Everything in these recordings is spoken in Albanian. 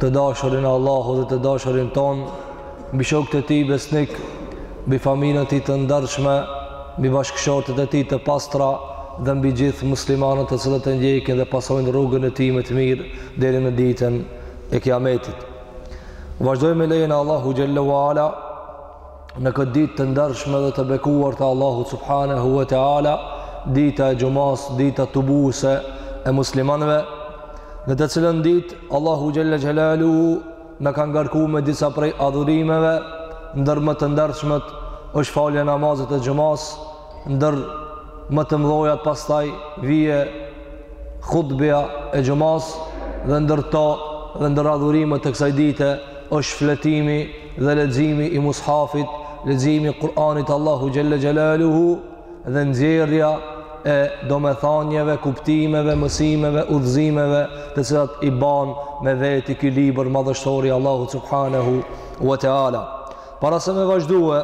të dashurin Allahu dhe të dashurin tonë, mbi shokët e tij besnikë, mbi familjen e tij të ndershme, mbi bashkëshortet e tij të pastra dhe mbi gjithë muslimanët të cilët e ndjekin dhe pasojnë rrugën e tij me të mirë deri në ditën e Kiametit. Vazhdojmë me lejen e Allahu xhelle ue ala në këtë ditë të ndershme dhe të bekuar të Allahut subhanahu wa taala, dita e xhumas, dita tubuese e muslimanëve, në të cilën ditë Allahu xhalla xhelalu na ka ngarku me disa prej adhurimeve, ndër më të ndershmet është falja e namazit të xhumas, ndër më të mdhojat pastaj vije hutbja e xhumas dhe ndër to dhe ndër adhurimet të kësaj dite është shfletimi dhe leximi i mushafit, leximi i Kur'anit Allahu xhelle xhelaluhu dhe nxjerrja e domethanjeve, kuptimeve, mësimeve, udhëzimeve, të cilat i ban me vete ky libër madhështor i Allahut subhanahu wa taala. Para se me vazhdue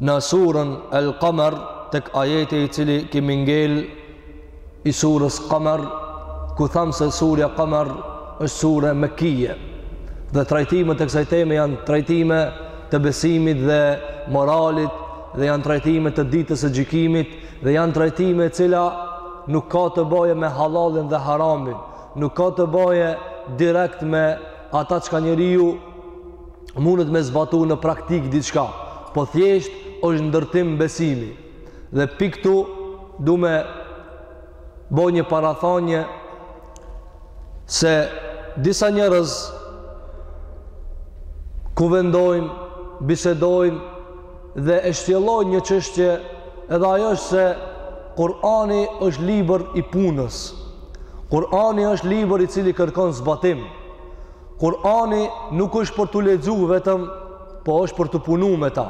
në surën El Kamer tek ajeti i cili kemi ngel i surës Kamer ku thamë se surja Kamer është sure mekije dhe trajtimet e kësaj teme janë trajtime të besimit dhe moralit dhe janë trajtime të ditës së gjykimit dhe janë trajtime cila nuk ka të boje me hallallin dhe haramin nuk ka të boje direkt me ata çka njeriu mundet me zbatu në praktikë diçka, po thjesht është ndërtim besimi. Dhe pi këtu du me bo një parathanie se disa njerëz kuvendojnë, bisedojnë dhe e shtjellojnë një çështje edhe ajo është se Kurani është libër i punës. Kurani është libër i cili kërkon zbatim. Kur'ani nuk është për t'u lexu vetëm, po është për t'u punu me ta.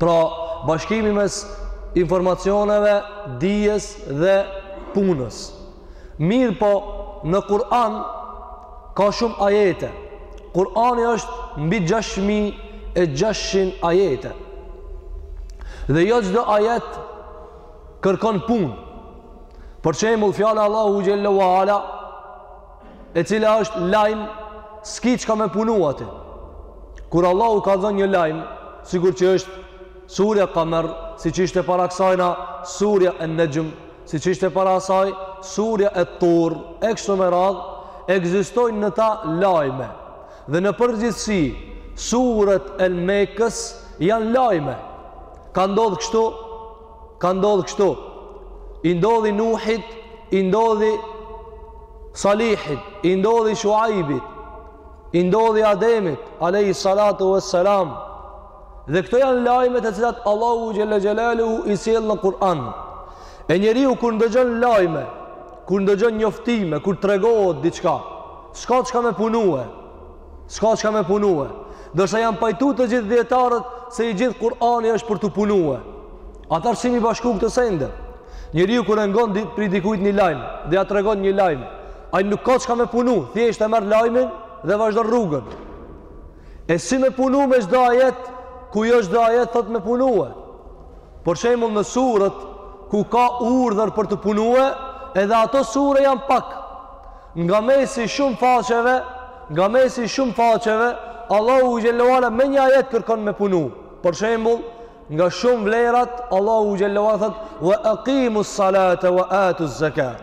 Pra, bashkimi mes informacioneve, dijes dhe punës. Mirëpo, në Kur'an ka shumë ajete. Kur'ani është mbi 6600 ajete. Dhe jo çdo ajet kërkon punë. Për shembull, fjala Allahu xhelle ue ala e cila është lajm s'ki çka me punu aty kur Allahu ka dhënë një lajm sikur që është surja kamer siç ishte para kësajna surja e nexhm siç ishte para asaj surja e tur e kështu me radhë ekzistojnë në ta lajme dhe në përgjithsi suret e mekës janë lajme ka ndodh kështu ka ndodhë kështu i ndodhi nuhit i ndodhi salihit i ndodhi shuaibit i ndodhi ademit alejhi salatu ve selam dhe këto janë lajme të cilat Allahu xhele xhelaluhu i sjell në Kur'an e njeriu kur ndëgjon lajme kur ndëgjon njoftime kur tregohet diçka s'ka çka me punue S'ka çka me punue. Ndërsa janë pajtu të gjithë dijetarët se i gjithë Kur'ani është për të punue. Atëherë si me i bashku këto sende. Njeriu kur e ngon di, prej dikujt një lajm dhe ia tregon një lajm. Ai nuk ka çka me punu, thjesht e merr lajmin dhe vazhdon rrugën. E si me punu me çdo ajet, kur jo çdo ajet, thot me punue. Për shembull në suret, ku ka urdhër për të punue, edhe ato sure janë pak. Nga mesi i shumë faqeve, nga mesi i shumë faqeve, Allahu xhele ve ala me një ajet kërkon me punu. Për shembull, nga shumë vlerat, Allahu xhele ve ala thot: "Wa aqimus salata wa atuz zakat."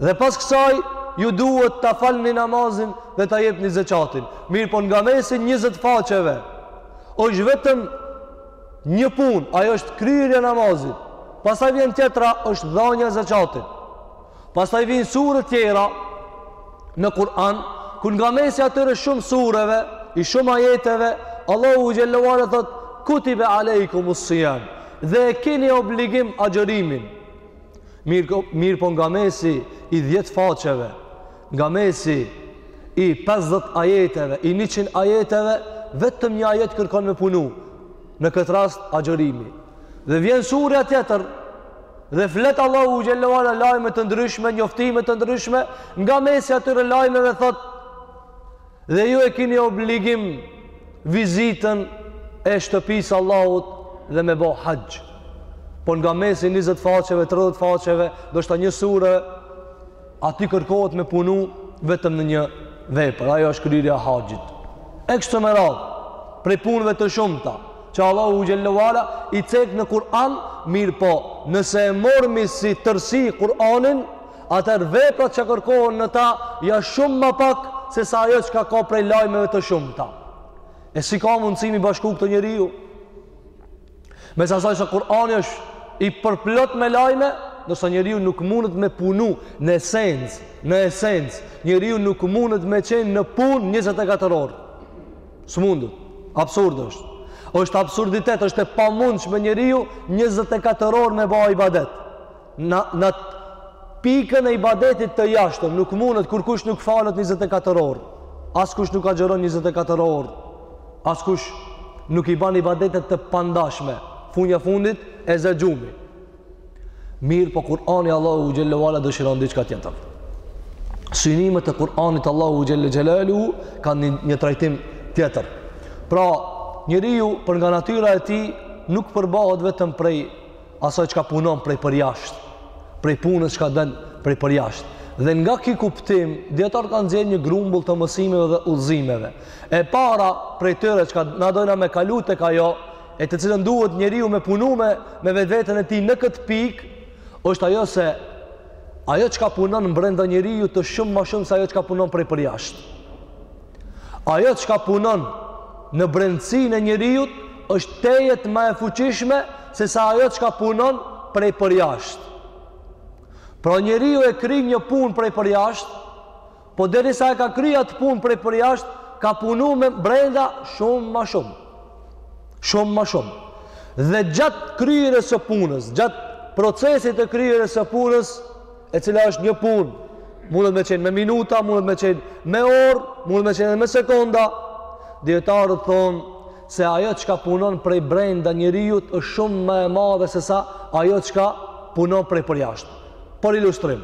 Dhe pas kësaj ju duhet ta falni namazin dhe ta jepni zeqatin. Mirëpo nga mesi i 20 faqeve, është vetëm një punë, ajo është kryerja e namazit. Pastaj vjen tjetra, është dhënia e zeqatit. Pastaj vijnë sure tjera në Kur'an, ku nga mesi i atyre shumë sureve, i shumë ajeteve, Allahu xhele ve ala thot, kutibe alejkumus-sijam, dhe e kini obligim agjërimin. Mirë, mirëpo nga mesi i dhjetë faqeve, Nga mesi i pesëdhjetë ajeteve, i njëqind ajeteve, vetëm një ajet kërkon me punu. Në këtë rast, agjërimi. Dhe vjen surja tjetër, dhe flet Allahu xhele ve ala lajme të ndryshme, njoftime të ndryshme, nga mesi i atyre lajmeve thot, dhe ju e kini obligim vizitën e shtëpisë së Allahut dhe me bo haxh. Por nga mesi i 20 faqeve, 30 faqeve, ndoshta një sure, Aty kërkohet me punu vetëm në një vepër, ajo është kryrja e haxhit. E kështu me radhë, prej punëve të shumta, që Allahu xhele ve ala i cek në Kur'an, mirëpo, nëse e mormi si tërsi Kur'anin, atëherë veprat që kërkohen në ta, janë shumë ma pak sesa ajo çka ka prej lajmeve të shumta. E si ka mundësi me i bashku këto njeriu? Mes asaj se Kurani është i përplot me lajme, ndërsa njeriu nuk mundet me punu në esencë, në esencë, njeriu nuk mundet me qenë në punë 24 orë. S'mundet. Absurd është. është absurditet, është e pamundshme njeriu 24 orë me ba ibadet. Në në pikën e ibadetit të jashtëm nuk mundet kurkush nuk falet 24 orë. Askush nuk agjëron 24 orë. Askush nuk i ban ibadetet të pandashme. Fundja fundit e zë gjumi. Mirëpo Kur'ani Allahu xhele ue ala dëshiron diçka tjetër. Synimet e Kur'anit Allahu xhele xhelaluhu kanë një, një trajtim tjetër. Pra, njeriu për nga natyra e tij nuk përbahet vetëm prej asaj çka punon prej përjashtë, prej punës çka del prej përjashtë. Dhe nga ky kuptim, dijetarët kanë nxjerrë një grumbull të mësimeve dhe udhëzimeve. E para prej tyre çka na dojna me kalu tek ajo, e të cilën duhet njeriu me punu me, me vetveten e tij në këtë pikë, është ajo se ajo çka punon brenda njeriut është shumë ma shumë se ajo çka punon prej përjashtë. Ajo çka punon në brendësinë e njeriut është tejet ma e fuqishme se sa ajo çka punon prej përjashtë. Pra njeriu e kryn një punë prej përjashtë, po derisa e ka kry atë punë prej përjashtë, ka punu mbrenda shumë ma shumë. Shumë ma shumë. Dhe gjatë kryerjes së punës, gjatë procesit të kryerjes së punës, e cila është një punë, mundet me qenë me minuta, mundet me qenë me orë, mundet me qenë me sekonda, dijetarët thonë se ajo çka punon prej brenda njeriut është shumë më e madhe se sa ajo çka punon prej përjashtë. Për ilustrim,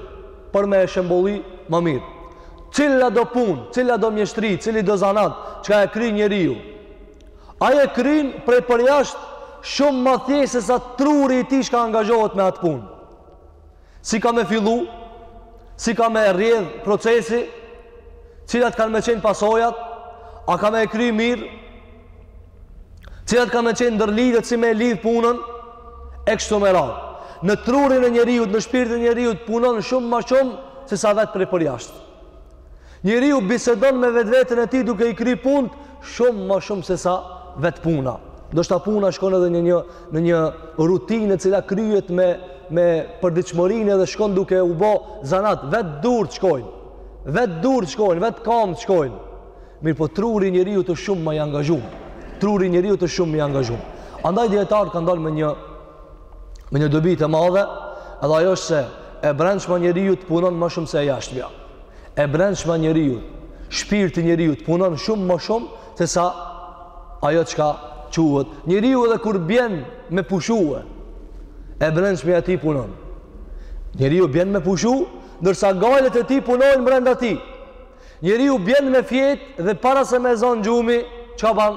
për me e shembullu më mirë, cilado punë, cilado mjeshtri, cilido zanat, çka e kryn njeriu, ai e kryn prej përjashtë shumë ma thjeshtë se sa truri i tij çka angazhohet me atë punë. Si ka me fillu, si ka me rrjedh procesi, cilat kanë me qenë pasojat, a ka me e kry mirë, cilat ka me qenë ndërlidhjet si me e lidhë punën, e kështu me radhë. Në trurin e njeriut, në shpirtin e njeriut, punon shumë ma shumë se sa vetë prej përjashtë. Njeriu bisedon me vetveten e tij duke i kry punët shumë ma shumë se sa vetë puna. Ndoshta puna shkon edhe në një në një rutinë e cila kryhet me me përditshmërinë dhe shkon duke u bo zanat vetë durt shkojnë. Vetë durt shkojnë, vetë kamt shkojnë. Mirëpo truri i njeriut është shumë ma i angazhum. Truri i njeriut është shumë ma i angazhum. Andaj dijetarët kanë dalë me një me një dobi të madhe, edhe ajo është se e brendshmja e njeriut punon ma shumë se e jashtmja. E brendshmja e njeriut, shpirti i njeriut punon shumë më shumë se sa ajo çka quhet. Njeriu edhe kur bjen me pushu, e brendshmja e tij punon. Njeriu bjen me pushu, ndërsa gajlet e tij punojnë brenda tij. Njeriu bjen me fjet dhe para se me e zanë gjumi, çka ban?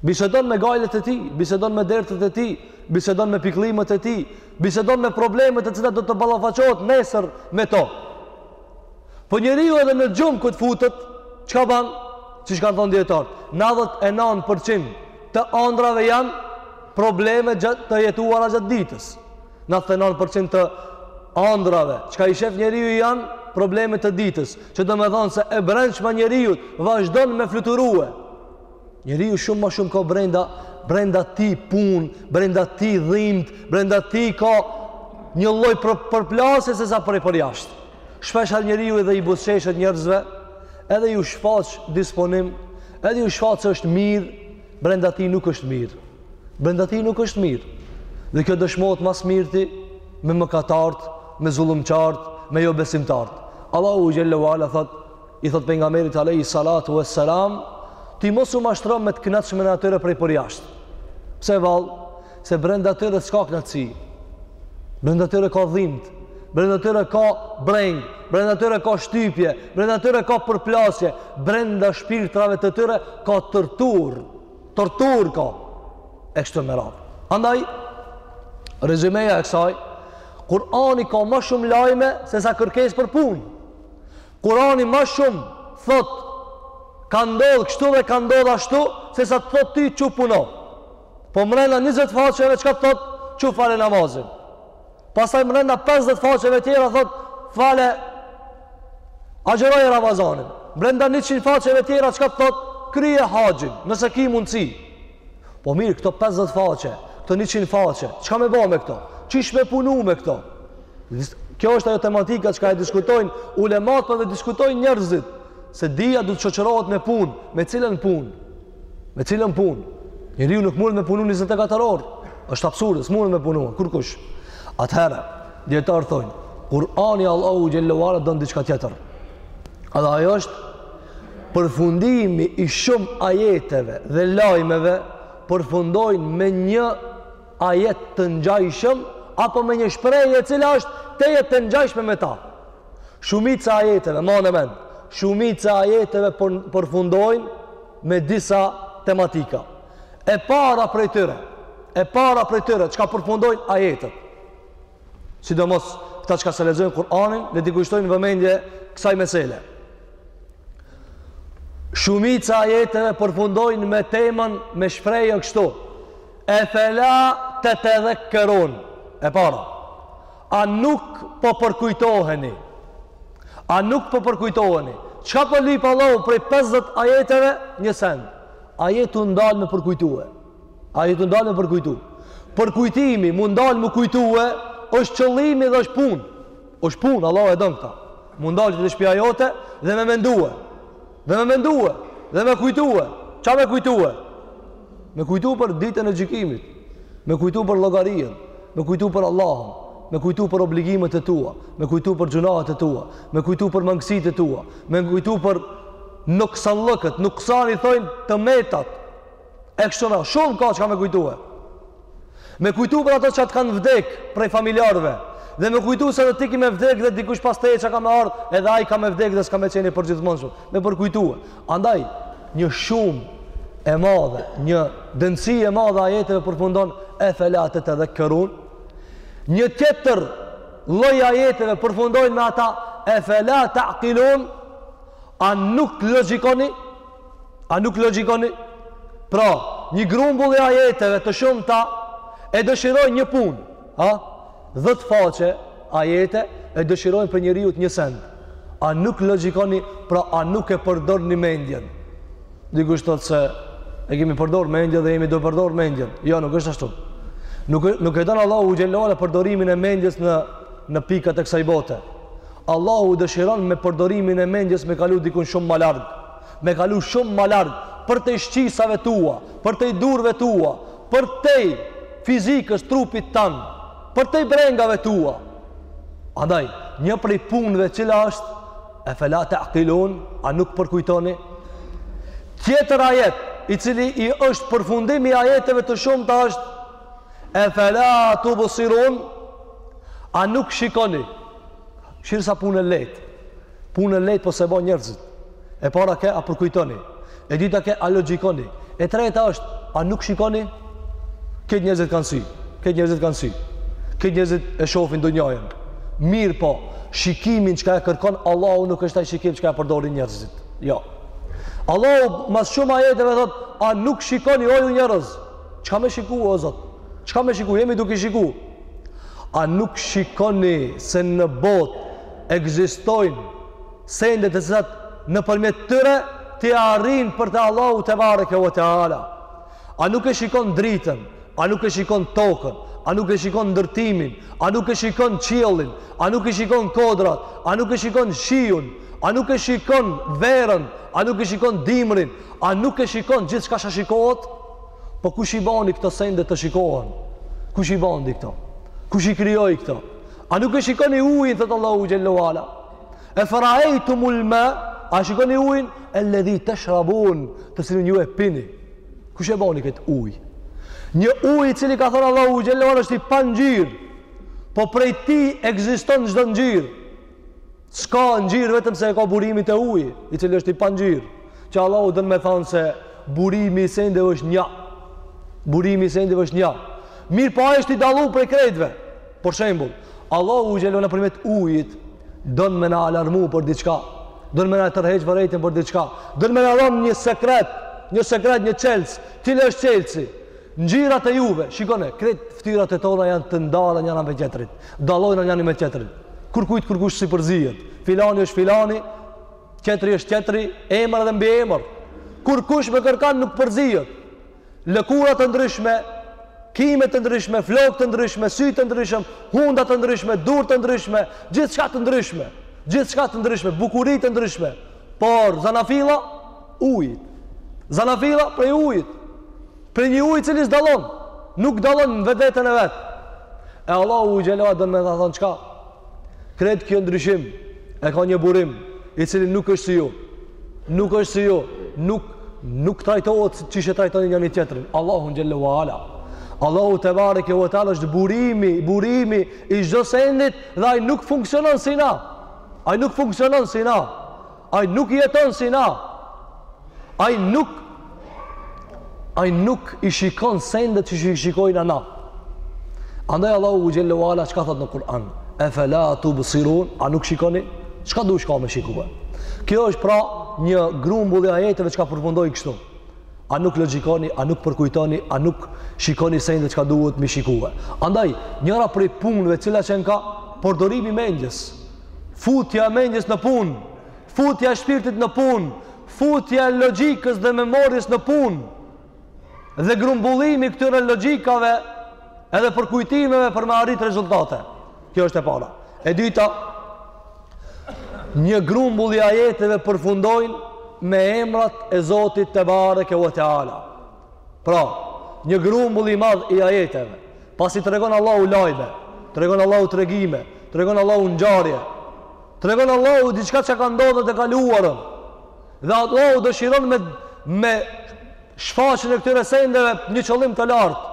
Bisedon me gajlet e tij, bisedon me dertet e tij, bisedon me pikëllimët e tij, bisedon me problemet e cilat do të ballafaqohet nesër me to. Po njeriu edhe në gjumë kët futet, çka ban? Siç kanë thonë dijetarët, 99% të andrave janë probleme të jetuara gjatë ditës. Nandhetenëntë përqind të andrrave, çka i shef njeriu janë probleme të ditës, që domethënë se e brendshmja e njeriut vazhdon me fluturue. Njeriu shumë ma shumë ka brenda brenda tij punë, brenda tij dhimbtë, brenda tij ka një lloj përplasje se sa prej përjashtë. Shpeshherë njeriu edhe i buzëqeshet njerëzve, edhe ju shfaq disponim, edhe ju shfaq se është mirë, Brenda tij nuk është mirë. Brenda tij nuk është mirë. Dhe kjo dëshmohet ma së mirti me mëkatarët, me zullumqarët, me jobesimtarët. Allahu xhelle ve ala thot, i thot Pejgamberit alejhi salatu ve selam, ti mos u mashtron me të knaqshmen e atyre prej përjashtë. Pse vallë? Se brenda tyre s'ka knaqësi. Brenda tyre ka dhimbtë. Brenda tyre ka brengë. Brenda tyre ka shtypje. Brenda tyre ka përplasje. Brenda shpirtrave të tyre ka torturë. Torturë ka. E kështu me radhë. Andaj, rezymeja e kësaj, Kurani ka ma shumë lajme se sa kërkesë për punë. Kurani ma shumë thot ka ndodhë kështu dhe ka ndodhë ashtu se sa të thot ty çu puno. Po mrena 20 faqeve çka thot? Çu fale namazin. Pastaj mrena 50 faqeve tjera thot fale agjëroje Ramazanin. Brenda 100 faqeve tjera çka thot? Kryje haxhin, nëse ki mundsi. Po mirë, këto 50 faqe, këto 100 faqe, çka me bo me këto? Qysh me punu me këto? Kjo është ajo tematika çka e diskutojnë ulematë po dhe diskutojnë njerëzit se dija do të shoqërohet me punë, me cilën punë. Me cilën punë? Njeriu nuk mundet me punu 24 orë. Është absurd, s'mundet me punu kurkush. Atëherë, dijetarët thonë, Kur'ani Allahu xhelle ve ala don diçka tjetër. Edhe ajo është përfundimi i shumë ajeteve dhe lajmeve përfundojnë me një ajet të ngjajshëm apo me një shprehje e cila është tejet e ngjajshme me ta. Shumica e ajeteve, mbane mend, shumica e ajeteve përfundojnë me disa tematika. E para prej tyre, e para prej tyre, çka përfundojnë ajetet. Sidomos, këta çka s'e lexojnë Kur'anin, le t'i kushtojnë vëmendje kësaj mesele. Shumica e ajeteve përfundojnë me temën, me shprehjen kështu. E fela tetedhekkerun. E para, A nuk po përkujtoheni? A nuk po përkujtoheni? Çka po lyp Allahu prej 50 ajeteve një send? A je tu ndal me përkujtue? A je tu ndal me përkujtu? Përkujtimi, m'u ndal me kujtue, është qëllimi dhe është punë. Është punë, Allahu e don këta. M'u ndal te shpia jote dhe me mendue. Dhe me mendue, dhe me kujtue. Ça me kujtue? Me kujtu për ditën e gjykimit, me kujtu për llogarien, me kujtu për Allahun, me kujtu për obligimet e tua, me kujtu për gjynahet e tua, me kujtu për mangësitë e tua, me kujtu për nuksanllëket, nuksan i thojnë të metat, E kështu me shumë ka çka me kujtue. Me kujtu për ato që të kanë vdek prej familjarëve. Dhe me kujtu se dhe ti ki me vdek dhe dikush pas teje që ka me ardhë edhe ai ka me vdek dhe s'ka me qenë i përgjithmonshëm. Me përkujtue. Andaj, një shumë e madhe, një dendësi e madhe ajeteve përfundon efela tedhekkerun. Një tjetër lloj ajeteve përfundojnë me ata efela ta'kilun, a nuk logjikoni, A nuk logjikoni? Pra, një grumbull i ajeteve të shumta e dëshirojnë një punë, ha? 10 faqe ajete e dëshirojnë prej njeriut një send. A nuk logjikoni? Pra, a nuk e përdorni mendjen? Dikush thotë se e kemi përdor mendjen dhe jemi duke përdor mendjen. Jo, nuk është ashtu. Nuk nuk e don Allahu xhelle shanuhu përdorimin e mendjes në në pikat e kësaj bote. Allahu dëshiron me përdorimin e mendjes me kalu dikun shumë ma larg. me kalu shumë ma larg përtej shqisave tua, përtej durve tua, përtej fizikës trupit tan, përtej brengave tua. Andaj, një prej punëve cila është efela ta'kilun, a nuk përkujtoni? Tjetër ajet, i cili i është përfundimi i ajeteve të shumta është efela tubsirun, a nuk shikoni? Shihe sa punë e lehtë. Punë e lehtë po s'e bojnë njerëzit. E para ke a përkujtoni. E dyta ke a logjikoni. E treta është a nuk shikoni? Kejt njerëzit kanë sy. Kejt njerëzit kanë sy. Kejt njerëzit e shohin dunjanë. Mirëpo, shikimin çka e kërkon Allahu nuk është ai shikim çka e përdorin njerëzit. Jo. Allahu mas shumë ajeteve thot, a nuk shikoni o ju njerëz? Çka me shiku o Zot? Çka me shiku? Jemi duke shiku. A nuk shikoni se në botë ekzistojnë sende të cilat nëpërmjet tyre ti arrin për te Allahu tebareke ve teala. A nuk e shikon dritën, a nuk e shikon tokën, a nuk e shikon ndërtimin, a nuk e shikon qiellin, a nuk e shikon kodrat, a nuk e shikon shiun, a nuk e shikon verën, a nuk e shikon dimrin, a nuk e shikon gjithçka që shikohet? Po kush i bani këto sende të shikohen? Kush i bani këto? Kush i krijoi këto? A nuk e shikoni ujin thotë Allahu xhel-le ue ala? Efe raejtumul mae, a e shikoni ujin el-ledhi teshrabun, të cilin ju e pini? Kush e bani këtë ujë? Një ujë i cili ka thënë Allahu xhel-le ue ala është i pangjyrë. Po prej tij ekziston çdo ngjyrë. S'ka ngjyrë vetëm se e ka burimin te uji, i cili është i pangjyrë. Që Allahu don me thonë se burimi i sendeve është një. Burimi i sendeve është një. Mirëpo ai është i dalluar prej krejtve. Për shembull, Allahu xhel-le ue ala nëpërmjet ujit don me na alarmu për diçka. Don me na tërheq vërejtën për diçka. Don me na dhonë një sekret, një sekret, një çelës. Cili është çelësi? Ngjyrat e juve, shikone, krejt ftyrat e tona janë të ndara njëra me tjetrin. Dallojnë njëri me tjetrin. Kurkujt kurkush s'i përzihet. Filani është filani, tjetri është tjetri, emër dhe mbiemër. Kurkush me kërkan nuk përzihet. Lëkura të ndryshme, qime të ndryshme, flokë të ndryshme, sy të ndryshëm, hunda të ndryshme, durë të ndryshme, gjithçka të ndryshme. Gjithçka të ndryshme, bukuri të ndryshme. Por zanafilla Uji. Zanafilla prej ujit. Prej një uji i cili s'dallon. Nuk dallon në vedeten e vet. E Allahu xhel-le ue ala don me thonë çka? Krejt ky ndryshim e ka një burim i cili nuk është si ju. Nuk është si ju. Nuk, nuk trajtohet qysh e trajtoni ju njëri-tjetrin. Allahu xhel-le ue ala. Allahu tebareke ue teala është burimi, burimi i çdo sendit dhe ai nuk funksionon si na. Ai nuk funksionon si na. Ai nuk jeton si na. Ai nuk ai nuk i shikon sendet qysh i shikojmë na. Andaj Allahu xhel-le ue ala çka thotë në Kur'an? Efela tubsirun, a nuk shikoni? Çka dushka me shikue? Kjo është pra një grumbull i ajeteve çka përfundojnë kështu. A nuk logjikoni, a nuk përkujtoni, a nuk shikoni sendet çka duhet me i shikue? Andaj, njëra prej punëve cila qenka përdorimi i mendjes, Futja e mendjes në punë, futja e shpirtit në punë, futja e logjikës dhe memorjes në punë. Dhe grumbullimi i këtyre logjikave edhe përkujtimeve për me arrit rezultate. Kjo është e para. E dyta, një grumbull i ajeteve përfundojnë me emrat e Zotit tebareke ue teala. Pra, një grumbull i madh i ajeteve, Pasi tregon Allahu lajme, tregon Allahu tregime, tregon Allahu ngjarje, tregon Allahu diçka që ka ndodhur në të kaluarën. Dhe Allahu dëshiron me me shfaqjen e këtyre sendeve një qëllim të lartë.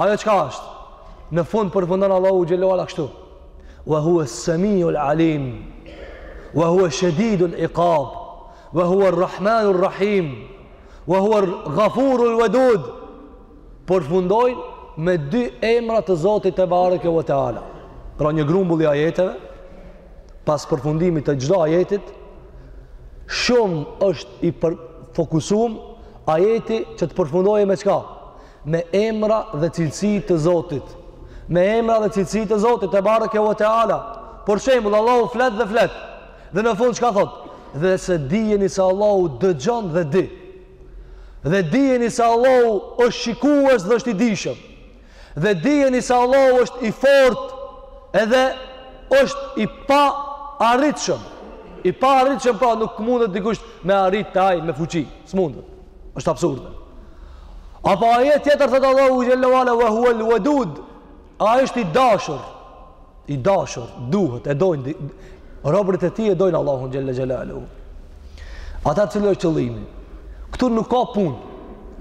Ajo çka është? Në fund përfundon Allahu xhel-le ve ala kështu. Wa huwa as-sami'ul alim. Wa huwa shadidul iqab. Wa huwa ar-rahmanur rahim. Wa huwa al-ghafurul wadud. përfundojnë me dy emra të Zotit tebareke ve teala. Pra një grumbull i ajeteve pas përfundimit të çdo ajetit shumë është i përfokusuar ajeti që të përfundojë me çka? Me emra dhe cilësi të Zotit. Me emra dhe cilësi të Zotit tebareke ve teala. Për shembull Allahu flet dhe flet. Dhe në fund çka thotë? Dhe se dijeni se Allahu dëgjon dhe di. Dhe dijeni se Allahu është shikues dhe është i dijshëm. Dhe dijeni se Allahu është i fortë edhe është i paarritshëm. I paarritshëm pra nuk mundet dikush me arrit te ai me fuqi. S'mundet. Është absurde. Apo ajet tjetër thotë Allahu xhel-le ve ala wa huwa al-wadud. A është i dashur? I dashur, duhet, e dojnë, robërit e tij e dojnë Allahun xhel-le xhelaluhu. Ata cili është qëllimi. Këtu nuk ka punë,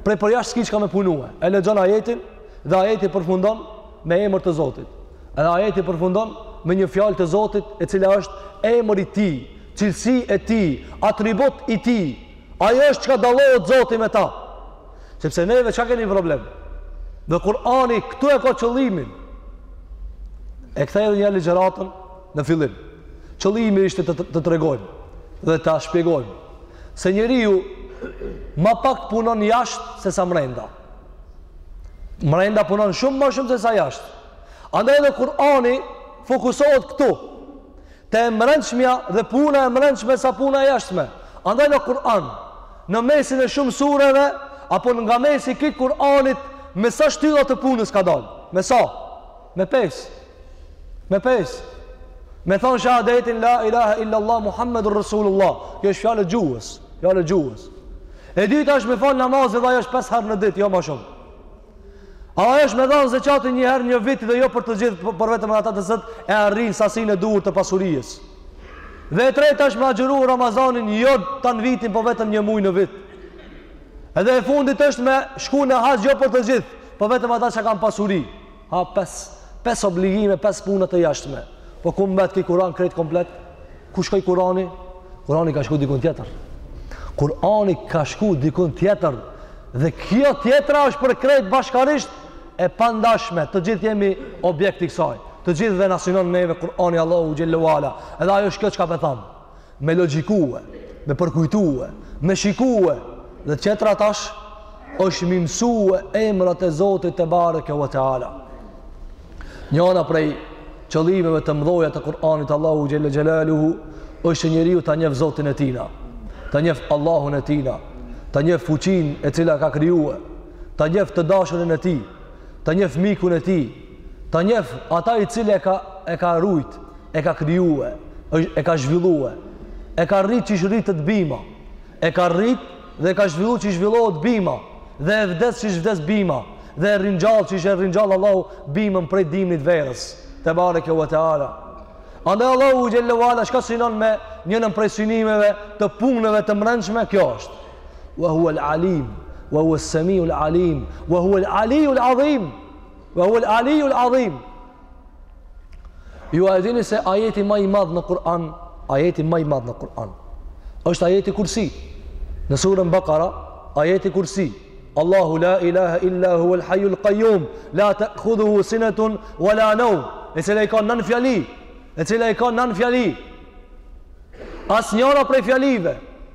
prej përjashtë s'ki çka me punue. E lexon ajetin dhe ajeti përfundon me emër të Zotit. Edhe ajeti përfundon me një fjalë të Zotit e cila është emër i tij, cilësi e tij, atribut i tij. Ajo është çka dallohet Zoti me ta. Sepse neve çka kemi problem? Dhe Kur'ani këtu e ka qëllimin. E këta edhe në ligjëratën në fillim. Qëllimi ishte të, të tregojmë dhe të shpjegojmë se njeriu ma pak punon jashtë se sa mrenda. Mrenda punon shumë ma shumë se sa jashtë. Andaj edhe Kur'ani fokusohet këtu. Te e mrendshmja dhe puna e mrendshme sa puna e jashtme. Andaj në Kur'an, në mesin e shumë sureve, apo nga mesi i këtij Kur'anit, me sa shtylla të punës ka dalë? Me sa? Me pesë. Me pesë. Me thanë shahadetin la ilaha illallah Muhammedur Rasulullah. Kjo është fjalë gjuhës, fjalë gjuhës. E dyta është me fal namazin dhe ajo është pesë herë në ditë, jo ma shumë. A është me dhanë zekatin një herë në vit dhe jo për të gjithë, por vetëm ata të cilët e arrijnë sasinë e duhur të pasurisë. Dhe e treta është me agjëru Ramazanin jo tanë vitin, po vetëm një muaj në vit. Edhe e fundit është me shku në haxh jo për të gjithë, po vetëm ata që kanë pasuri. Ha pesë, pesë obligime, pesë puna të jashtme. Po ku mbet ky Kur'an krejt komplet? Ku shkoi Kurani? Kurani ka shku dikun tjetër. Kurani ka shku dikun tjetër. Dhe kjo tjetra është për krejt bashkarisht e pandashme. Të gjithë jemi objekt i kësaj. Të gjithë e na synon neve Kurani Allahu xhelle ve ala. Edhe ajo është kjo çka pe tham. Me logjikue, me përkujtue, me shikue. Dhe tjetra tash është me i mësue emrat e Zotit tebareke ve teala. Njana prej qëllimeve të mdhoja të Kur'anit Allahu xhelle xhelaluhu është që njeriu ta njef Zotin e tina. Ta njef Allahun e tina. Ta njef fuqinë e cila e ka krijue. Ta njef të dashurin e tij. Ta njef mikun e tij. Ta njef ata i cili e ka e ka rujt, e ka krijue, e ka zhvillue. E ka rrit qysh rritet bima. E ka rrit dhe e ka zhvillu qysh zhvillohet bima dhe e vdes qysh vdes bima dhe e ringjall qysh e ringjall Allahu bimën prej dimnit verës tebareke ve teala andaj Allahu xhelle ve ala çka synon me njënën prej synimeve të punëve të mrendshme kjo është wa huwal alim wa huwas semiul alim wa huwal alijul adhim wa huwal alijul adhim Ju a e dini se ajeti ma i madh në Kur'an, ajeti ma i madh në Kur'an është ajeti Kursi. Në surën Bakara, ajeti Kursi. Allahu la ilaha illa huwa al-hayyul qayyum, la ta'khudhuhu sinatun wa la nawm. E cila i ka nan fjali, e cila i ka nan fjali. Asnjana prej fjalive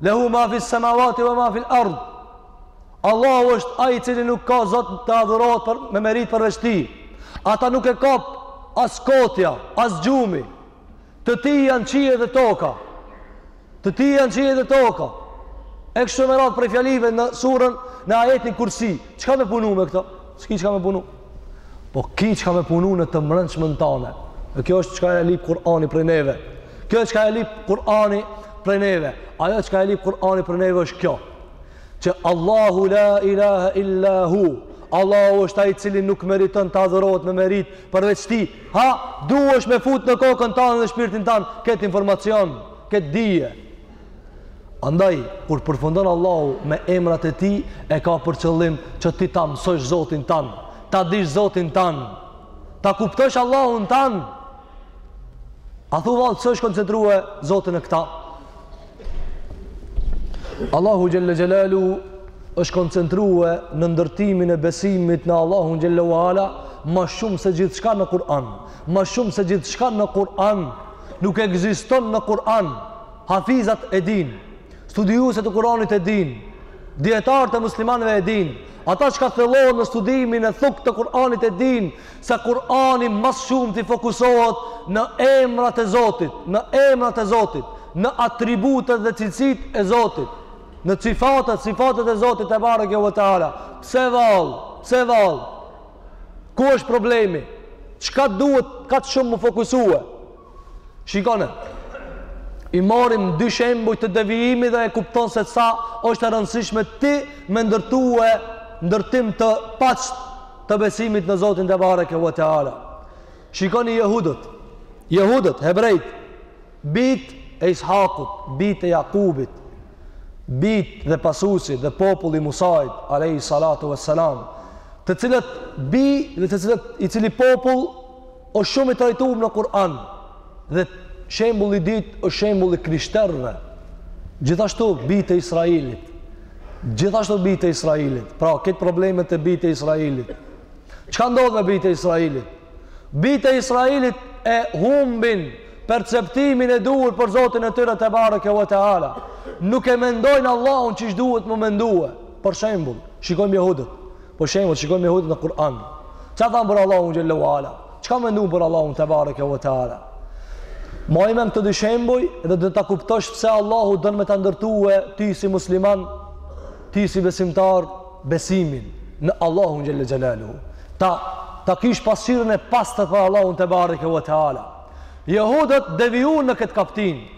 Lehu ma fis samawati wa ma fil ard. Allahu është ai i cili nuk ka zot të adhurohet për me meritë përveç tij. Ata nuk e kap as kotja, as gjumi. Të tij janë qiejt dhe toka. Të tij janë qiejt dhe toka. E kështu me radhë prej fjalive në surën, në ajetin kursi. Çka me punu me këto? S'ki çka me punu. Po ki çka me punu në të mrendshmen tane. E kjo është çka e lip Kur'ani prej neve. Kjo është çka e lip Kur'ani prej neve. Ajo çka e lip Kur'ani prej neve është kjo. Që Allahu la ilaha illa hu. Allahu është ai i cili nuk meriton të adhurohet me meritë përveç tij. Ha, duhesh me fut në kokën tane dhe shpirtin tan këtë informacion, këtë dije. Andaj, kur përfundon Allahu me emrat e tij, e ka për qëllim që ti ta mësojsh Zotin tan, ta dish Zotin tan, ta kuptosh Allahun tan. A thu vallë, s'është koncentrue Zoti në këta? Allahu xhelle xhelaluhu është koncentrue në ndërtimin e besimit në Allahun xhelle ve ala ma shumë se gjithçka në Kur'an. Ma shumë se gjithçka në Kur'an. Nuk ekziston në Kur'an. Hafizat e din, studiuesit e Kuranit e din, dijetarët e muslimanve e din, ata çka thellohen në studimin e thukt të Kuranit e din, se Kurani ma së shumti fokusohet në emrat e Zotit, në emrat e Zotit, në atributet dhe cilësit e Zotit, në sifatet, sifatet e Zotit tebareke ve teala. Pse vallë, pse vallë, ku është problemi, çka duhet kaq shumë me u fokusue, Shikoni, i marrim dy shembuj të devijimit dhe e kupton se sa është e rëndësishme ti me ndërtue ndërtim të pastër të besimit në Zotin tebareke ve teala. Shikoni jehudët, jehudët, hebrejt, bijt e Ishakut, bijt e Jakubit, bijt dhe pasuesit dhe populli i Musait, alejhi salatu ve selam, të cilët bij dhe të cilët i cili popull Është shumë i trajtuar në Kur'an dhe shembulli i dytë është shembulli i krishterëve. Gjithashtu bijtë e Israilit. Gjithashtu bijtë e Israilit. Pra, ke problemet te bijtë e Israilit. Çka ndodh me bijtë e Israilit? Bijtë e Israilit e humbin perceptimin e duhur për Zotin e tyre tebareke ve teala. Nuk e mendojnë Allahun qysh duhet me mendue. Për shembull, shikojmë jehudët. Për shembull, shikojmë jehudët në Kur'an. Çka thanë për Allahun xhel-le ve ala? Çka mendun për Allahun tebareke ve teala? Maj mend këta dy shembuj dhe do ta kuptosh pse Allahu don me ta ndërtue ti si musliman, ti si besimtar besimin në Allahun xhel-le xhelaluhu. Ta ta kish pasqyrën e pastër për Allahun tebareke ve teala. Jehudët devijuan në këtë kaptin.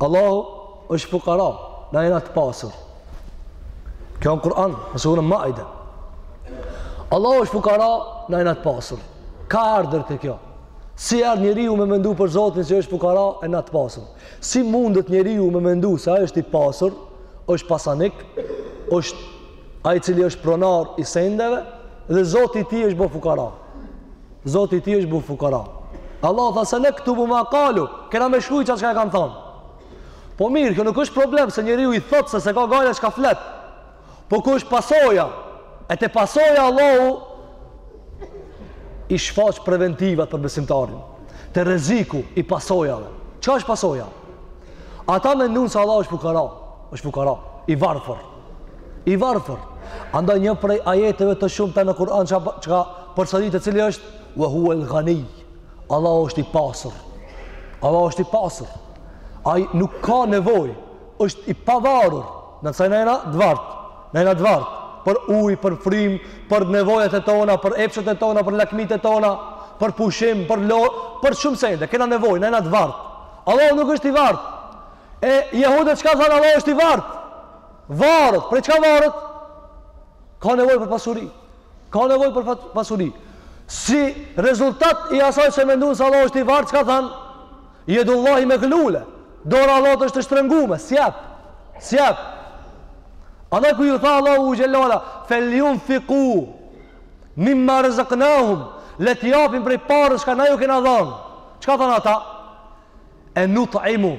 Allahu është fukara, na jena të pasur. Kjo në Kur'an, në surën Maide. Allahu është fukara, na jena të pasur. Kah erdh te kjo. Si erdh njeriu me mendu për Zotin se është fukara e na të pasur. Si mundet njeriu me mendu se ai është i pasur, është pasanik, është ai i cili është pronar i sendeve, dhe Zoti i tij është bo fukara. Zoti i tij është bo fukara. Allahu tha senektubu ma kalu, kena me shkru çka e kanë thënë. Po mirë, kjo nuk është problem se njeriu i thotë se s'e ka gajle çka flet. Po ku është pasoja? E, te pasoja Allahu i shfaq preventivat për besimtarin. Te rreziku i pasojave. Çka është pasoja? Ata mendojnë se Allah është fukara, është fukara, i varfër. I varfër. Andaj një prej ajeteve të shumta në Kur'an çka përsëritet cili është wa huwa al-ghani. Allah është i pasur. Allah është i pasur. Ai nuk ka nevojë, është i pavarur. Ndërsa na jena t'vart. Na jena t'vart për ujë, për frymë, për nevojat e tona, për epshet e tona, për lakmitë e tona, për pushim, për lojë, për shumë sende. Kena nevojë, na jena t'vart. Allahu nuk është i vart. E jehudet çka thanë Allahu është i vart. Varet, prej çka varet? Ka nevojë për pasuri. Ka nevojë për pasuri. Si rezultat i asaj se mendun se Allahu është i vart, çka thanë? Jedullahi meglule. Dora e Allahut është e shtrëngume, s'jep. S'jep. Ama ku ju tha Allahu xhelle ue ala, "Fel junfiku Mimma rezeknahum, le të japin prej parës çka na ju kena dhanë. Çka thanë ata? E nut'imu,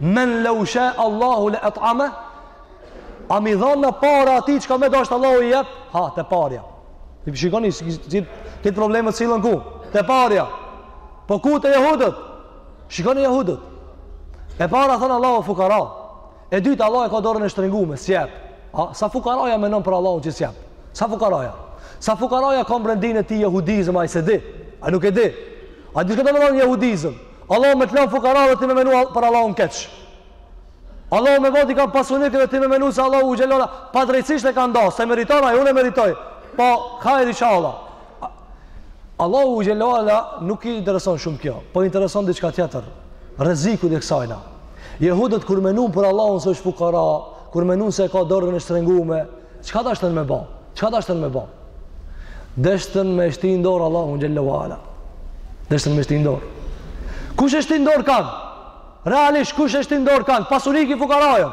men leu jeshau Allahu et'ameh, a me i dhanë na para atij çka me dashtë Allahu i jep? Ha, te parja. A po shikoni, këto problemet sillen ku? Te parja. Po ku te jehudët? Shikoni jehudët. E para thonë Allahu fukara. E dyta Allahu e ka dorën e shtrëngume, s'jep. A sa fukaraja menon për Allahun që s'jep? Sa fukaraja? Sa fukaraja ka n'brendinë e tij jehudizëm ai s'e di? Ai nuk e di? A di çka domethanë jehudizëm? Allahu me të lanë fukara dhe ti me menu për Allahun keq. Allahu me bo dikan pasunik dhe ti me menu se Allahu xhelle ue ala padrejtësisht e ka da, s'e meriton ai, unë e meritoj. Po, hajri inshallah. Allahun xhelle ue ala nuk i intereson shumë kjo, po i intereson diçka tjetër, rreziku i kësajna. Jehudët kur menun për Allahun se është fukara, kur menun se e ka dorën e shtrëngume, çka deshtën me ba? Çka deshtën me ba? Deshtën me shti n'dorë Allahun xhelle ue ala. Deshtën me shti n'dorë. Kush e shti n'dorë kan? Realisht, kush e shti n'dorë kan? Pasuniku fukaranë.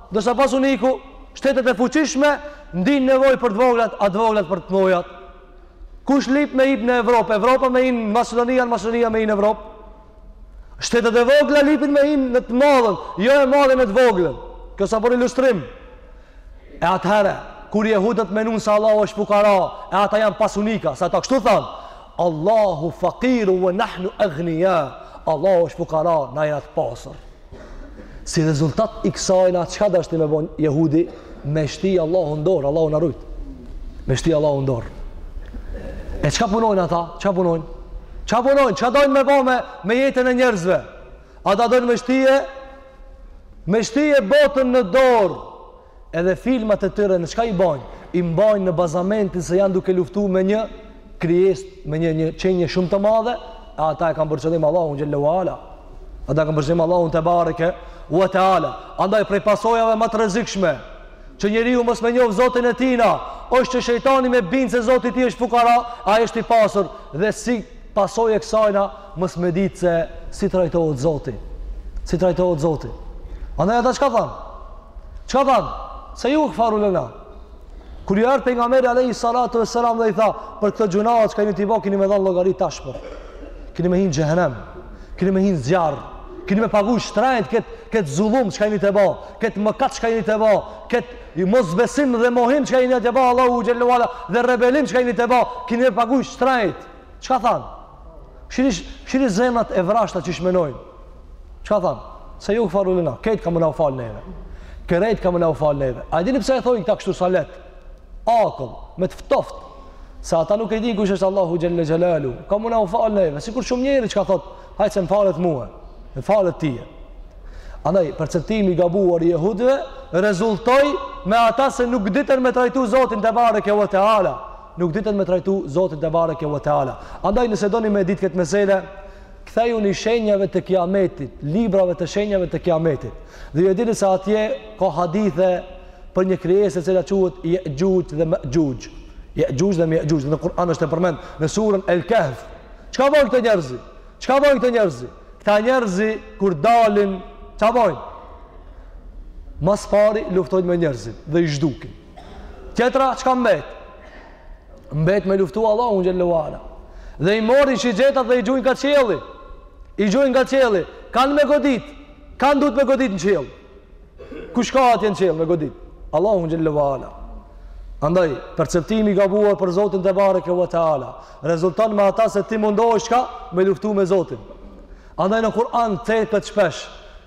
Ndërsa pasuniku, shtetet e fuqishme ndijnë nevojë për të voglat, a të voglat për të mdhajat. Kush lyp me hi në Evropë, Evropa me hi në Maqedoni, a Maqedonia me hi në Evropë? Shtetet e vogla lypin me hi në të madhen, jo e madhja në të voglën. Kjo sa për ilustrim. E atëherë, kur jehudët menun se Allahu është fukara, e ata janë pasunika, se ata kështu thanë, Allahu fakirun ve nahnu egnija, Allahu është fukara, na jena të pasur. Si rezultat i kësajna çka deshti me bo jehudi me shti Allahun në dorë, Allahu na rujt. Me shti Allahun në dorë. E çka punojnë ata? Çka punojnë? Çka punojnë? Çka dojnë me ba me jetën e njerëzve? Ata dojnë me shti, me shti botën në dorë. Edhe filmat e tyre në çka i bajnë? I mbajnë në bazamentin se janë duke luftuar me një krijesë, me një një qenie shumë të madhe, e ata e kanë për qëllim Allahun xhelle ue ala. Ata e kanë për qëllim Allahun tebareke ue teala. Andaj prej pasojave më të rrezikshme që njeriu mos me njoh Zotin e tijna, është që shejtani me bind se Zoti i tij është fukara, ai është i pasur dhe si Pasojë e kësajna mos me ditë se si trajtohet Zoti. Si trajtohet Zoti. Andaj ata çka thanë? Çka thanë? Sejugferu lena. Kur ju erdh pejgamberi alejhi salatu ve selam dhe i tha për këtë gjunah që keni t'i bo, kini me dhanë llogari t'ashpër. Kini me hi n'xhehenem. Kini me hi n'zjarr. Kini me pagu shtrajt këtë kët zullum që keni t'i bo, këtë mëkat që keni t'i bo, këtë mosbesim dhe mohim që keni t'i bo, Allahut xhelle ve ala dhe rebelim që keni t'i bo, kini me pagu shtrajt. Çka thanë? Shini, shini zemrat e vrazhda qysh menojnë. Çka thanë? Sejugferu lena, këto ka me na u falë neve. Krejt ka me na u falë neve. A e dini pse e thojnë këta kështu sa lehtë? Akull, me të ftoftë. Se ata nuk e dinë kush është Allahu xhelle xhelaluhu. Ka me na u falë neve. Sikur shumë njeri që ka thotë, hajt se më falet mue. Më falet tije. Andaj, perceptimi i gabuar i jehudve rezultoj me ata se nuk ditën me trajtu Zotin tebareke ve teala. nuk ditën me trajtu Zotin tebareke ve teala. Andaj nëse doni me e ditë këtë mesele, kthejuni shenjave të Kiametit, librave të shenjave të Kiametit. Dhe ju e dini se atje ka hadithe për një krijesë e cila quhet Jexhuxh dhe Mexhuxh. Jexhuxh dhe Mexhuxh, në Kur'an është e përmend në surën El-Kehf. Çka bojnë këto njerëz? Çka bojnë këto njerëz? Këta njerëz kur dalin, çka bojnë? Ma s'pari luftojnë me njerëzit dhe i zhdukin. Tjetra, çka mbet? Mbet me luftu Allahun xhelle ve ala. Dhe i morin shigjetat dhe i gjujnë ka qielli. I gjujnë ka qielli. Kan me godit? Kan duhet me godit në qiell? Kush ka atje në qiell me godit? Allahun xhelle ve ala. Andaj, perceptimi i gabuar për Zotin tebareke ve teala rezulton me ata se ti mundohesh çka? Me luftu me Zotin. Andaj në Kur'an ceket shpesh.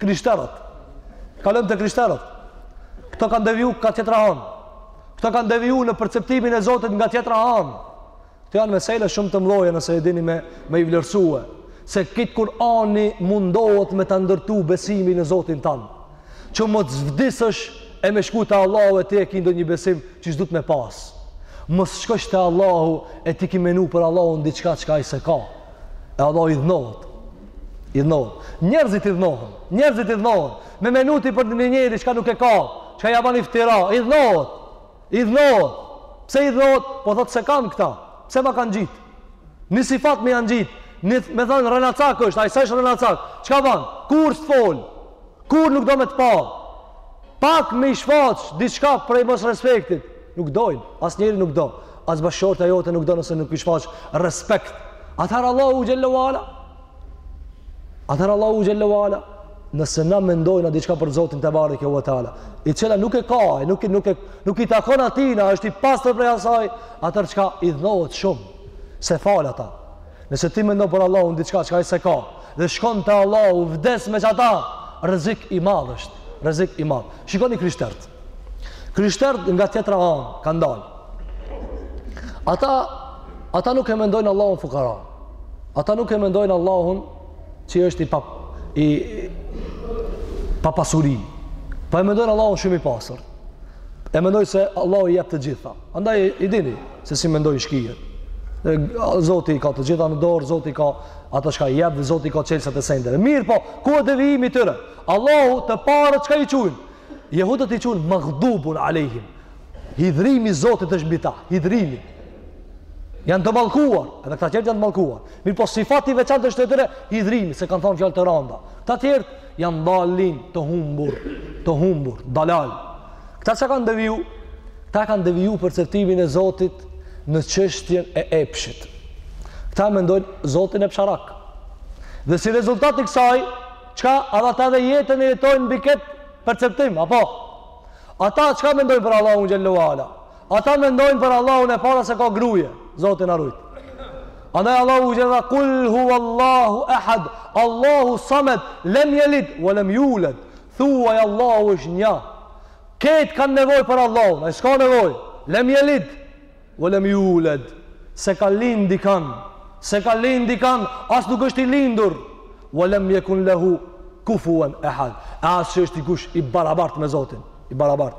Krishterët. Kalojm te krishterët. Këto kanë deviju ka tjetra anë. Këto kanë deviju në perceptimin e Zotit nga tjetra anë. Këto janë mesele shumë të mdhoje nëse e dini me, me i vlerësue. Se kit Kur'ani mundohet me ta ndërtu besimin në Zotin tan. Që mos t'vdisësh e me shku te Allahu e ti e ki ndonjë besim që s'dut me pasë. Mos shkosh te Allahu e ti ki menu për Allahun diçka çka ai s'e ka. E Allahu idhnohet. Idhnohet. Njerëzit idhnohen. Njerëzit idhnohen. Me menu ti për një njeri çka nuk e ka, çka ja ban iftira, idhnohet. Idhnohet. Pse idhnohet? Po thotë s'e kam këta. Pse ma ka ngjitë? Një sifat me ja ngjitë. Me thanë, rrenacak është, ai s'është rrenacak. Çka ban? Kurr s'të folë. Kurr nuk do me të pa. Pak me i shfaqë, diçka prej mosrespektit. Nuk dojnë, as njeri nuk do, as bashkëshorta jote nuk do nëse nuk i shfaq respekt. Atëherë Allahu xhelle ve ala. Atëherë Allahu xhelle ve ala. Nëse na mendojna diçka për Zotin tebareke ve teala, e cila nuk e ka, nuk, nuk, nuk, nuk i takon atina, është i pastër prej asaj, atëherë çka, hidhnohet shumë, s'e fal ata. Nëse ti mendon për Allahun diçka çka ai s'e ka dhe shkon te Allahu vdes me çata, rrezik i madh është, rrezik i madh. Shikoni krishterët. Krishterët nga tjetra anë kanë dalë. Ata ata nuk e mendojnë Allahun fukara. Ata nuk e mendojnë Allahun që është i pa i pa pasuri. Po e mendojnë Allahun shumë i pasur. E mendojnë se Allahu i jep të gjitha. Andaj i dini se si mendojnë shkijet. Dhe Zoti i ka të gjitha në dorë, Zoti ka ata çka i jep dhe Zoti ka çelësat e sendeve. Mirëpo, ku e devijimi i tyre? Allahu të parët çka i qun? Jehudët i qun maghdubun alejhim. Hidhrimi i Zotit është mbi ta, hidhrimi. Janë të mallkuar, edhe këta tjert janë të mallkuar. Mirëpo, sifati i veçantë është i tyre hidhrimi, se kanë thanë fjalë të randa. Këta tjert Janë dalin të humbur, të humbur, dalal. Këta çka kanë deviju? Këta e kanë deviju perceptimin e Zotit në çështjen e epshit. Këta e mendojnë Zotin epsharak. Dhe si rezultat i kësaj, çka, edhe ata edhe jetën e jetojnë mbi ket perceptim, apo? Ata çka mendojnë për Allahun xhelle ve ala? Ata mendojnë për Allahun e para se ka gruje, Zoti na rujt. Andaj Allahu tha kul hu Allahu ehad, Allahu samed, lem jelid, wa lem juled. Thuaj Allahu është nja. Krejt kanë nevoj për Allahun, ai s'ka nevoj. Lem jelid, wa lem juled. S'e ka lind dikan, s'e ka lind dikan, as nuk është i lindur. Wa lem jekun lehu kufuan ehad. As që është dikush i barabart me Zotin, i barabart.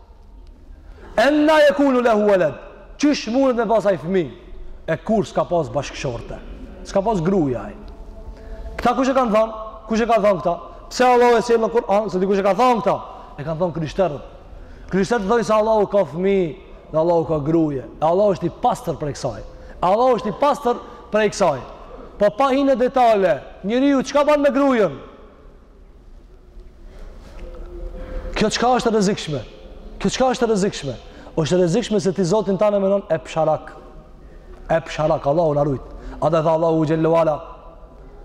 Enna jekunu lehu weled, qysh mundet me pas ai fmi, e kur s'ka pas bashkëshorte, s'ka pas gruje ai. Këta kush e kanë thanë? Kush e ka thanë këta? Pse Allahu e sjell në Kur'an, se dikush e ka thanë këta? E kanë thanë krishterët. Krishterët thonë se Allahu ka fmi, dhe Allahu ka gruje. E Allahu është i pastër prej kësaj. E Allahu është i pastër prej kësaj. Po pa hi n'detale, njeriu çka ban me grujen? Kjo çka është e rrezikshme? Kjo çka është e rrezikshme? Është e rrezikshme se ti Zotin tani e mendon epsharak. Epsharak Allahu na rujt. Edhe tha Allahu xhelle ve ala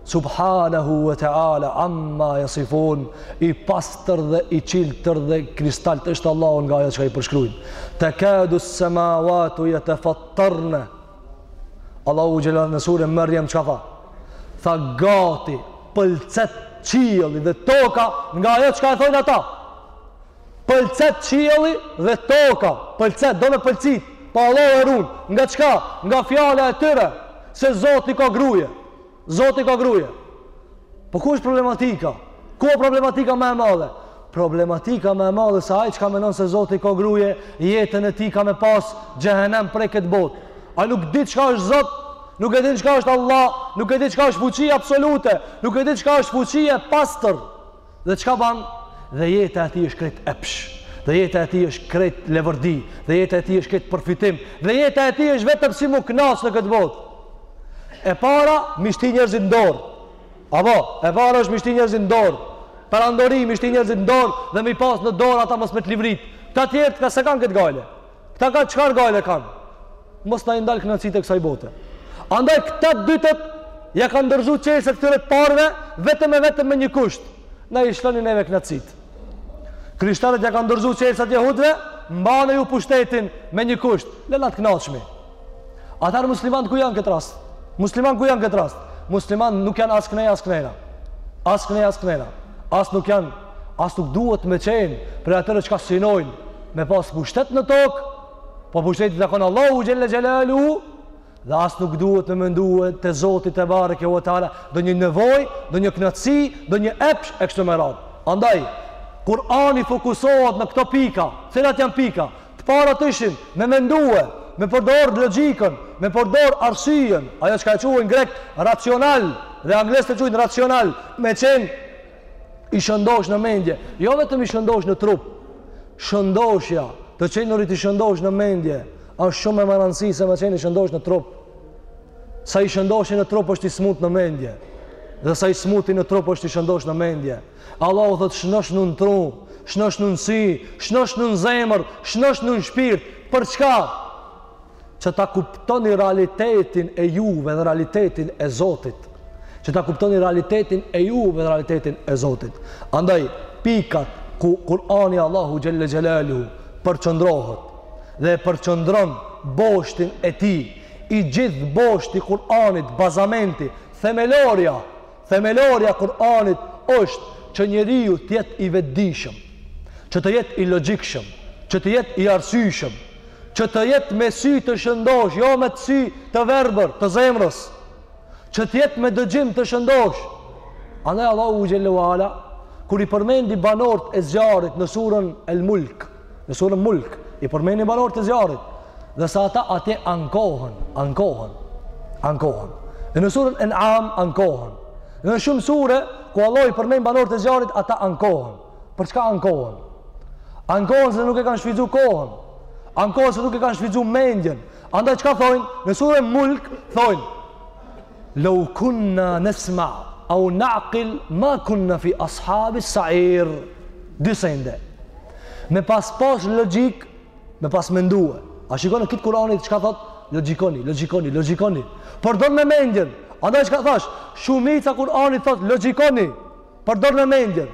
Subhanahu wa ta'ala amma yasifun i pastër dhe i çiltër dhe kristalt është Allahu nga ajo çka i përshkrujnë. Takadu as-samawatu yatafattarna Allahu xhelle në surën Merjem çka tha? Tha gati, pëlcet qielli dhe toka nga ajo çka e thojnë ata. Pëlcet qielli dhe toka, pëlcet, do me pëlcit, po Allahu e run, nga çka? Nga fjala e tyre, se Zoti ka gruje. Zoti ka gruje. Po ku është problematika? Ku është problematika ma e madhe? Problematika ma e madhe se ai çka menon se Zoti ka gruje, jetën e tij ka me pas xhehenem prej këtë botë. Ai nuk di çka është Zot? Nuk e din çka është Allah? Nuk e di çka është fuqi absolute? Nuk e di çka është fuqi e pastër? Dhe çka ban? Dhe jeta e tij është krejt epsh. Dhe jeta e tij është krejt levërdi. Dhe jeta e tij është krejt përfitim. Dhe jeta e tij është vetëm si mu knaq në këtë botë. E para, m'i shti njerëzit në dorë. Apo, e para është m'i shti njerëzit në dorë. Perandori, m'i shti njerëzit në dorë dhe m'i pas në dorë ata mos me të livrit. Këta tjerët s'e kanë këtë gajle. Këta ka çfarë gajle kanë? Mos na i ndal kënaqësitë e kësaj bote. Andaj këta dytët ja kanë dorëzu çelsat këtyre të parëve vetëm e vetëm me një kusht. Na i lshoni neve kënaqësitë. Krishtarët ja kanë dorëzu çelësat jehudëve, mbane ju pushtetin me një kusht. Le na të knaqmi. Atëherë musliman ku janë këtë rast? Musliman ku janë këtë rast? Musliman nuk janë as knej, as knena. As knej, as knena. As nuk janë, as nuk duhet me qenë prej atyre çka synojnë me pasë pushtet në tokë, po pushteti i takon Allahut xhelle xhelaluhu, dhe as nuk duhet me mendue te Zoti tebareke ue teala, ndonjë nevojë, ndonjë knaqësi, ndonjë epsh e kështë me radhë. Andaj, Kurani fokusohet në këto pika, cilat janë pika, Të parat ishin me mendue, me përdorë logjikën, me përdorë arsyen, ajo çka e quajnë grekët racional dhe anglezët e quajnë racional, me qenë i shëndoshë në mendje, jo vetëm i shëndoshë në trup. Shëndoshja, të qenurit i shëndoshë në mendje, është shumë më e rëndësishme se me qenë i shëndoshë në trup. Sa i shëndoshë në trup është i smutë në mendje, dhe sa i smuti në trup është i shëndoshë në mendje. Allahu thotë shnoshnu n'tru, shnoshnu n'sy, shnoshnu n'zemër, shnoshnu n'shpirt. Për çka? Që ta kuptoni realitetin e juve dhe realitetin e Zotit. Që ta kuptoni realitetin e juve dhe realitetin e Zotit. Andaj, pikat ku Kurani i Allahut xhelle xhelaluhu përqendrohet dhe e përqendron boshtin e tij, i gjithë boshti i Kur'anit, bazamenti, themelorja, Themelorja e Kur'anit është që njeriu të jetë i vetëdijshëm, që të jetë i logjikshëm, që të jetë i arsyeshëm, që të jetë me sy të shëndoshë, jo me të sy të verbër, të zemrës, që të jetë me dëgjim të shëndoshë. Andaj Allahu xhelle ue ala kur i përmendi banorët e zjarrit në surën El Mulk, Në surën Mulk i përmend banorët e zjarrit dhe sa ata atje ankohen, ankohen, ankohen. Dhe në surën En'am ankohen. Dhe në shumë sure ku Allahu i përmend banorët e zjarrit ata ankohen. Për çka ankohen? Ankohen se nuk e kanë shfrytzu kohën. Ankohen se nuk e kanë shfrytzu mendjen. Andaj çka thojnë? Në surën Mulk thojnë Law kunna nesma au naqil ma kunna fi ashabi sair. Dy sende. Me pas pas logjik, me pas mendue. A shikon këtë Kur'ani çka thot? Logjikoni, logjikoni, logjikoni. Përdorne mendjen. Andaj çka thash? Shumica e Kur'anit thot logjikoni. Përdorne mendjen.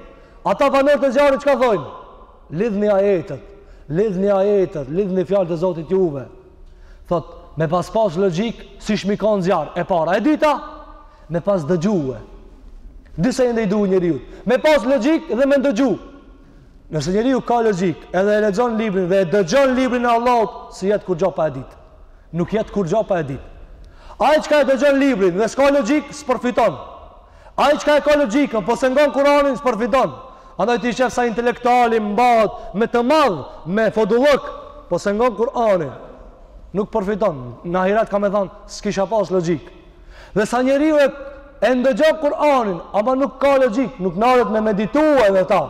Ata banorët e zjarrit çka thojnë? Lidhni ajetet. Lidhni ajetet, lidhni fjalët e Zotit juve. Thot, me pas pas logjik, s'ishmi kon n'zjarr, e para. E dyta, me pas dëgjue. Dy sende i duhen njeriut. Me pas logjik dhe me ndëgju. Nëse njeriu ka logjik, edhe e lexon librin dhe e dëgjon librin e Allahut, s'i jet kurgjo pa e ditë. Nuk i jet kurgjo pa e ditë. Ai çka e dëgjon librin dhe s'ka logjik, s'përfiton. Ai çka e ka logjikën, po s'e ngon Kur'anin s'përfiton. Andaj ti shef sa intelektuali mbahet me të madh, me fodullëk, po s'e ngon Kur'anin. Nuk përfiton. Në ahiret ka me thanë, s'kisha pas logjikë. Dhe sa njeri e ndëgjon Kur'anin, ama nuk ka logjikë, nuk nalet me meditu edhe ta.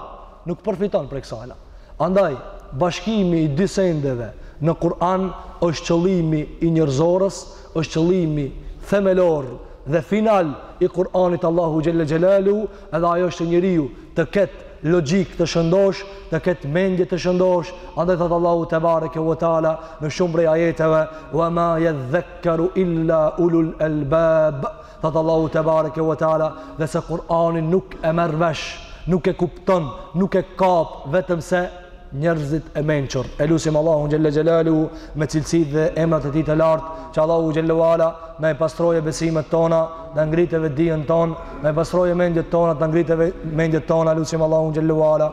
Nuk përfiton prej kësaj. Andaj, bashkimi i dy sendeve në Kur'an është qëllimi i njerëzores, është qëllimi themelor dhe final i Kur'anit t'Allahut xhelle xhelaluhu, edhe ajo është njeriu të ketë logjikë të shëndoshë, të ketë mendje të shëndoshë, andaj thot Allahu tebareke ve teala në shumë prej ajeteve: "Wa ma yadhdhakkaru illa ulul albab" Thot Allahu tebareke ve teala dhe se Kur'ani nuk e merr vesh, nuk e kupton, nuk e kap vetëm se njerëzit e mençur. E lusim Allahun xhelle xhelalu me cilësitë dhe emrat e tij të lartë, që Allahu xhelle wala t'na i pastroje besimet tona, t'na ngrite dijen tonë, t'na i pastroje mendjet tona, t'na ngrite mendjet tona, lusim Allahun xhelle wala